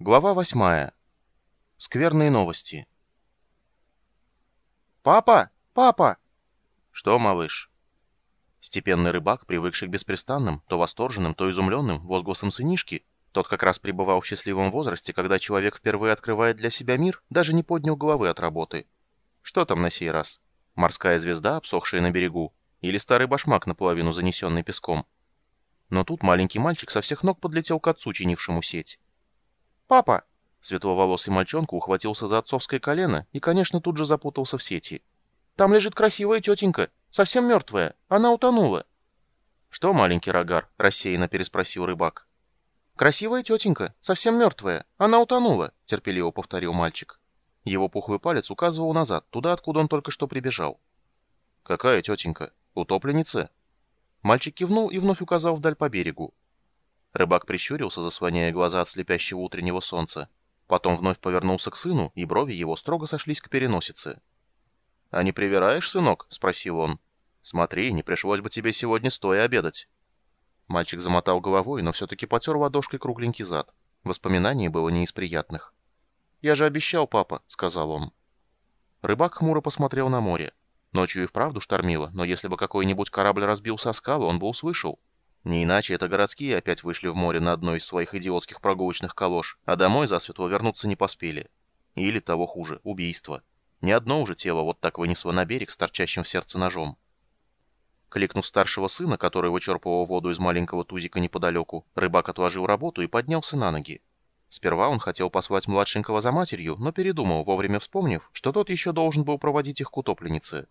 Глава восьмая. Скверные новости. «Папа! Папа!» «Что, малыш?» Степенный рыбак, привыкший к беспрестанным, то восторженным, то изумленным возгласам сынишки, тот как раз пребывал в счастливом возрасте, когда человек впервые открывает для себя мир, даже не поднял головы от работы. Что там на сей раз? Морская звезда, обсохшая на берегу? Или старый башмак, наполовину занесенный песком? Но тут маленький мальчик со всех ног подлетел к отцу, чинившему сеть. «Папа!» Светловолосый мальчонка ухватился за отцовское колено и, конечно, тут же запутался в сети. «Там лежит красивая тетенька, совсем мертвая. Она утонула». «Что, маленький рогар?» — рассеянно переспросил рыбак. «Красивая тетенька, совсем мертвая. Она утонула», — терпеливо повторил мальчик. Его пухлый палец указывал назад, туда, откуда он только что прибежал. «Какая тетенька? Утопленница?» Мальчик кивнул и вновь указал вдаль по берегу. Рыбак прищурился, заслоняя глаза от слепящего утреннего солнца. Потом вновь повернулся к сыну, и брови его строго сошлись к переносице. «А не привираешь, сынок?» — спросил он. «Смотри, не пришлось бы тебе сегодня стоя обедать». Мальчик замотал головой, но все-таки потер ладошкой кругленький зад. Воспоминаний было не из приятных. «Я же обещал, папа», — сказал он. Рыбак хмуро посмотрел на море. Ночью и вправду штормило, но если бы какой-нибудь корабль разбился о скалы, он бы услышал. Не иначе это городские опять вышли в море на одной из своих идиотских прогулочных калош, а домой засветло вернуться не поспели. Или, того хуже, убийство. Ни одно уже тело вот так вынесло на берег с торчащим в сердце ножом. Кликнув старшего сына, который вычерпывал воду из маленького тузика неподалеку, рыбак отложил работу и поднялся на ноги. Сперва он хотел послать младшенького за матерью, но передумал, вовремя вспомнив, что тот еще должен был проводить их к утопленнице.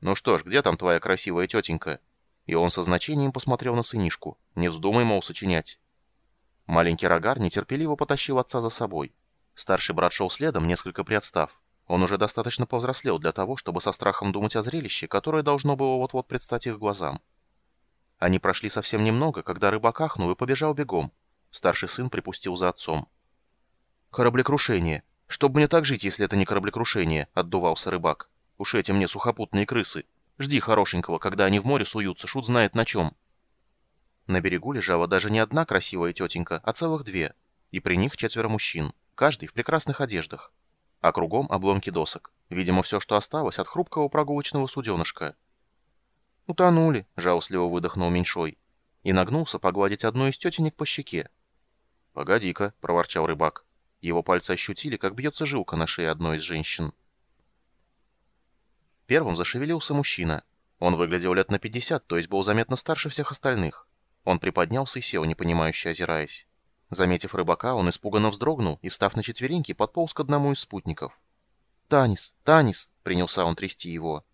«Ну что ж, где там твоя красивая тетенька?» И он со значением посмотрел на сынишку. «Не вздумай, мол, сочинять». Маленький рогар нетерпеливо потащил отца за собой. Старший брат шел следом, несколько приотстав. Он уже достаточно повзрослел для того, чтобы со страхом думать о зрелище, которое должно было вот-вот предстать их глазам. Они прошли совсем немного, когда рыбак ахнул и побежал бегом. Старший сын припустил за отцом. «Кораблекрушение! Чтоб мне так жить, если это не кораблекрушение!» — отдувался рыбак. «Уж эти мне сухопутные крысы!» Жди хорошенького, когда они в море суются, шут знает на чем. На берегу лежала даже не одна красивая тетенька, а целых две. И при них четверо мужчин, каждый в прекрасных одеждах. А кругом обломки досок. Видимо, все, что осталось от хрупкого прогулочного суденышка. «Утонули», — жалостливо выдохнул меньшой. И нагнулся погладить одну из тетенек по щеке. «Погоди-ка», — проворчал рыбак. Его пальцы ощутили, как бьется жилка на шее одной из женщин. Первым зашевелился мужчина. Он выглядел лет на 50, то есть был заметно старше всех остальных. Он приподнялся и сел, непонимающе озираясь. Заметив рыбака, он испуганно вздрогнул и, встав на четвереньки, подполз к одному из спутников. «Танис! Танис!» — принялся он трясти его.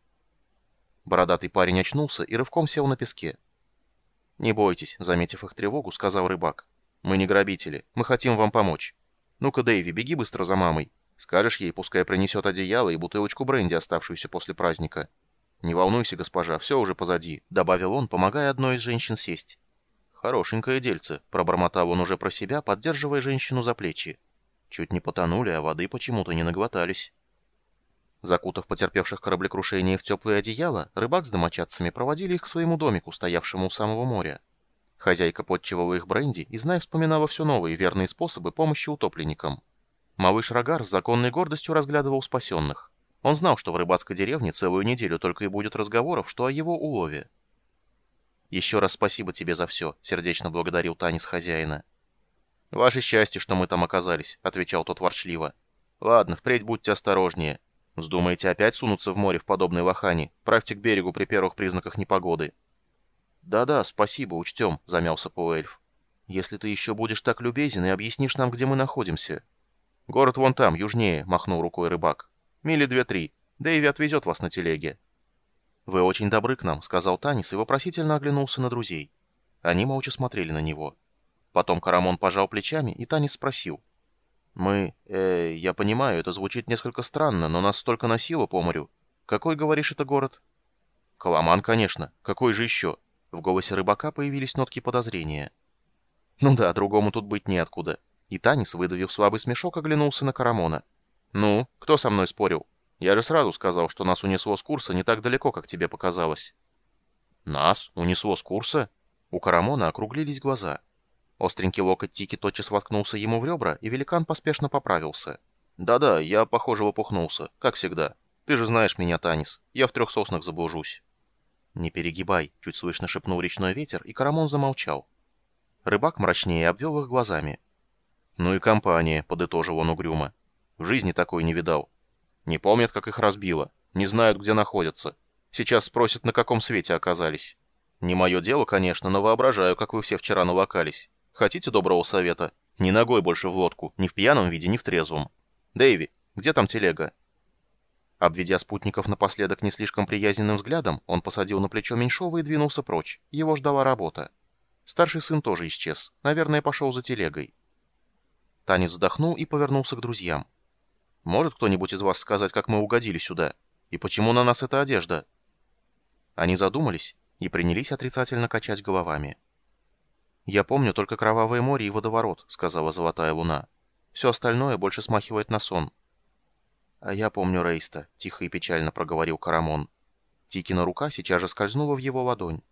Бородатый парень очнулся и рывком сел на песке. «Не бойтесь», — заметив их тревогу, сказал рыбак. «Мы не грабители. Мы хотим вам помочь. Ну-ка, Дэйви, беги быстро за мамой. Скажешь ей, пускай принесет одеяло и бутылочку бренди, оставшуюся после праздника. Не волнуйся, госпожа, все уже позади», — добавил он, помогая одной из женщин сесть. «Хорошенькое дельце», — пробормотал он уже про себя, поддерживая женщину за плечи. Чуть не потонули, а воды почему-то не наглотались. Закутав потерпевших кораблекрушение в теплое одеяло, рыбак с домочадцами проводили их к своему домику, стоявшему у самого моря. Хозяйка подчевала их бренди и, зная, вспоминала все новые верные способы помощи утопленникам. Малыш Рогар с законной гордостью разглядывал спасенных. Он знал, что в рыбацкой деревне целую неделю только и будет разговоров, что о его улове. «Еще раз спасибо тебе за все», — сердечно благодарил Танис хозяина. «Ваше счастье, что мы там оказались», — отвечал тот ворчливо. «Ладно, впредь будьте осторожнее. Вздумаете опять сунуться в море в подобной лохани? Правьте к берегу при первых признаках непогоды». «Да-да, спасибо, учтем», — замялся полуэльф. «Если ты еще будешь так любезен и объяснишь нам, где мы находимся». «Город вон там, южнее», — махнул рукой рыбак. «Мили две-три. Дэйви отвезет вас на телеге». «Вы очень добры к нам», — сказал Танис и вопросительно оглянулся на друзей. Они молча смотрели на него. Потом Карамон пожал плечами, и Танис спросил. «Мы... э... я понимаю, это звучит несколько странно, но нас столько носило по морю. Какой, говоришь, это город?» «Коломан, конечно. Какой же еще?» В голосе рыбака появились нотки подозрения. «Ну да, другому тут быть неоткуда. И Танис, выдавив слабый смешок, оглянулся на Карамона. «Ну, кто со мной спорил? Я же сразу сказал, что нас унесло с курса не так далеко, как тебе показалось». «Нас? Унесло с курса?» У Карамона округлились глаза. Остренький локоть Тики тотчас воткнулся ему в ребра, и великан поспешно поправился. «Да-да, я, похоже, лопухнулся, как всегда. Ты же знаешь меня, Танис. Я в трех соснах заблужусь». «Не перегибай», — чуть слышно шепнул речной ветер, и Карамон замолчал. Рыбак мрачнее обвел их глазами. «Ну и компания», — подытожил он угрюмо. «В жизни такой не видал. Не помнят, как их разбило. Не знают, где находятся. Сейчас спросят, на каком свете оказались. Не мое дело, конечно, но воображаю, как вы все вчера навокались. Хотите доброго совета? Ни ногой больше в лодку, ни в пьяном виде, ни в трезвом. Дэйви, где там телега?» Обведя спутников напоследок не слишком приязненным взглядом, он посадил на плечо Меньшова и двинулся прочь. Его ждала работа. Старший сын тоже исчез. Наверное, пошел за телегой. Танец вздохнул и повернулся к друзьям. «Может кто-нибудь из вас сказать, как мы угодили сюда? И почему на нас эта одежда?» Они задумались и принялись отрицательно качать головами. «Я помню только Кровавое море и водоворот», — сказала Золотая Луна. «Все остальное больше смахивает на сон». «А я помню Рейста», — тихо и печально проговорил Карамон. Тикина рука сейчас же скользнула в его ладонь.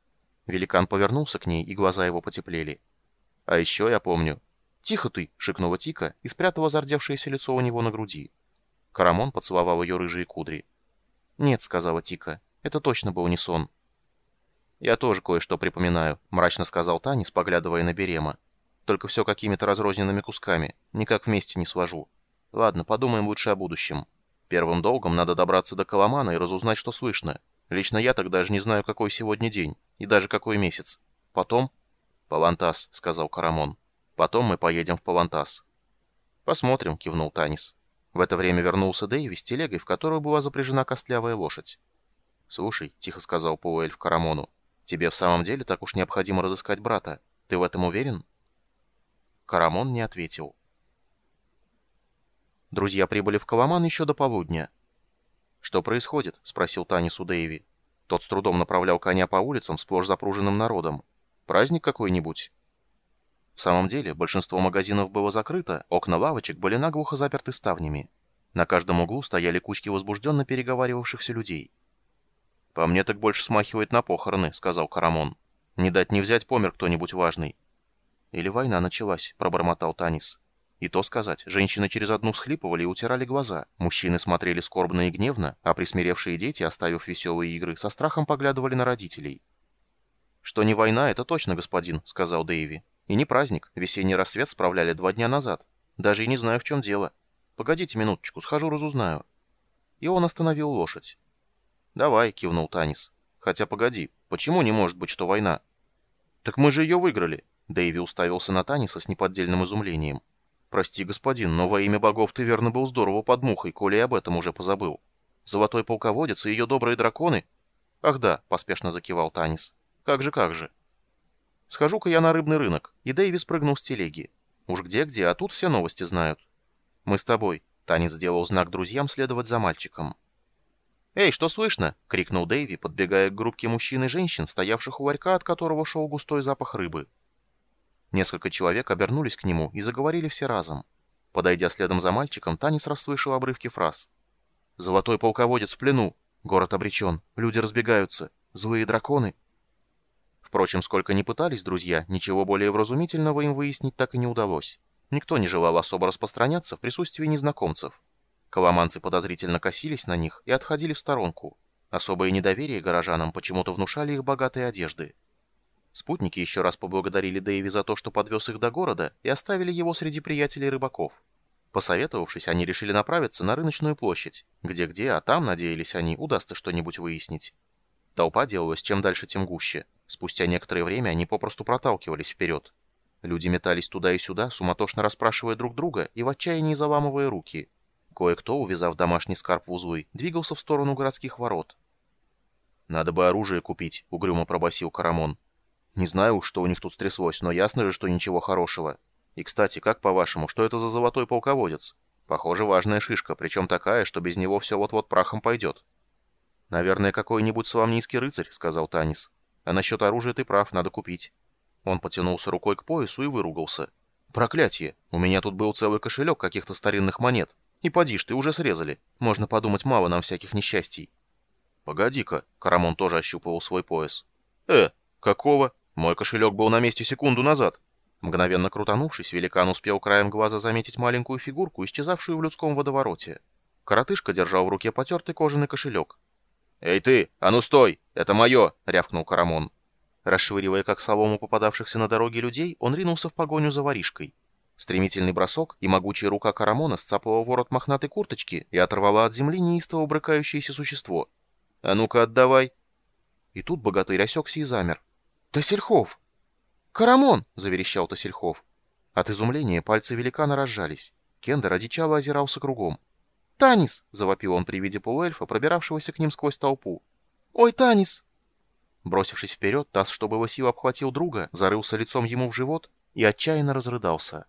Великан повернулся к ней, и глаза его потеплели. «А еще я помню...» «Тихо ты!» — шикнула Тика и спрятала зардевшееся лицо у него на груди. Карамон поцеловал ее рыжие кудри. «Нет», — сказала Тика, — «это точно был не сон». «Я тоже кое-что припоминаю», — мрачно сказал Танис, поглядывая на Берема. «Только все какими-то разрозненными кусками. Никак вместе не свожу. Ладно, подумаем лучше о будущем. Первым долгом надо добраться до Коломана и разузнать, что слышно. Лично я так даже не знаю, какой сегодня день, и даже какой месяц. Потом...» «Палантас», — сказал Карамон. «Потом мы поедем в Палантас». «Посмотрим», — кивнул Танис. В это время вернулся Дэйви с телегой, в которую была запряжена костлявая лошадь. «Слушай», — тихо сказал полуэльф Карамону, Тебе в самом деле так уж необходимо разыскать брата? Ты в этом уверен?» Карамон не ответил. Друзья прибыли в Коломан еще до полудня. «Что происходит?» — спросил Танис у Дэйви. Тот с трудом направлял коня по улицам, сплошь запруженным народом. «Праздник какой-нибудь?» В самом деле, большинство магазинов было закрыто, окна лавочек были наглухо заперты ставнями. На каждом углу стояли кучки возбужденно переговаривавшихся людей. «По мне так больше смахивает на похороны», — сказал Карамон. «Не дать не взять помер кто-нибудь важный». «Или война началась», — пробормотал Танис. И то сказать, женщины через одну всхлипывали и утирали глаза, мужчины смотрели скорбно и гневно, а присмиревшие дети, оставив веселые игры, со страхом поглядывали на родителей. «Что не война, это точно, господин», — сказал Дэйви. «И не праздник, весенний рассвет справляли два дня назад. Даже и не знаю, в чем дело. Погодите минуточку, схожу разузнаю». И он остановил лошадь. «Давай», — кивнул Танис. «Хотя погоди, почему не может быть, что война?» «Так мы же ее выиграли!» Дэйви уставился на Таниса с неподдельным изумлением. «Прости, господин, но во имя богов ты верно был здорово под мухой, коли об этом уже позабыл. Золотой полководец и ее добрые драконы...» «Ах да», — поспешно закивал Танис. «Как же, как же». «Схожу-ка я на рыбный рынок», и Дэйви спрыгнул с телеги. «Уж где-где, а тут все новости знают». «Мы с тобой», — Танис сделал знак друзьям следовать за мальчиком. «Эй, что слышно?» — крикнул Дэйви, подбегая к группке мужчин и женщин, стоявших у ларька, от которого шел густой запах рыбы. Несколько человек обернулись к нему и заговорили все разом. Подойдя следом за мальчиком, Танис расслышал обрывки фраз. «Золотой полководец в плену! Город обречен! Люди разбегаются! Злые драконы!» Впрочем, сколько ни пытались друзья, ничего более вразумительного им выяснить так и не удалось. Никто не желал особо распространяться в присутствии незнакомцев. Коломанцы подозрительно косились на них и отходили в сторонку. Особое недоверие горожанам почему-то внушали их богатые одежды. Спутники еще раз поблагодарили Дэйви за то, что подвез их до города, и оставили его среди приятелей рыбаков. Посоветовавшись, они решили направиться на рыночную площадь, где-где, а там, надеялись они, удастся что-нибудь выяснить. Толпа делалась чем дальше, тем гуще. Спустя некоторое время они попросту проталкивались вперед. Люди метались туда и сюда, суматошно расспрашивая друг друга и в отчаянии заламывая руки – Кое-кто, увязав домашний скарб в узлы, двигался в сторону городских ворот. «Надо бы оружие купить», — угрюмо пробасил Карамон. «Не знаю, что у них тут стряслось, но ясно же, что ничего хорошего. И, кстати, как по-вашему, что это за золотой полководец? Похоже, важная шишка, причем такая, что без него все вот-вот прахом пойдет». «Наверное, какой-нибудь славнийский рыцарь», — сказал Танис. «А насчет оружия ты прав, надо купить». Он потянулся рукой к поясу и выругался. «Проклятие! У меня тут был целый кошелек каких-то старинных монет. И поди ж, ты уже срезали. Можно подумать, мало нам всяких несчастий. Погоди-ка, Карамон тоже ощупывал свой пояс. Э, какого? Мой кошелек был на месте секунду назад. Мгновенно крутанувшись, великан успел краем глаза заметить маленькую фигурку, исчезавшую в людском водовороте. Коротышка держал в руке потертый кожаный кошелек. «Эй ты, а ну стой! Это мое!» — рявкнул Карамон. Расшвыривая как солому попадавшихся на дороге людей, он ринулся в погоню за воришкой. Стремительный бросок, и могучая рука Карамона сцапала ворот мохнатой курточки и оторвала от земли неистово брыкающееся существо. «А ну-ка, отдавай!» И тут богатырь осекся и замер. «Тасельхов!» «Карамон!» — заверещал Тасельхов. От изумления пальцы великана разжались. Кендер одичало озирался кругом. «Танис!» — завопил он при виде полуэльфа, пробиравшегося к ним сквозь толпу. «Ой, Танис!» Бросившись вперед, Тасс, что было сил, обхватил друга, зарылся лицом ему в живот и отчаянно разрыдался.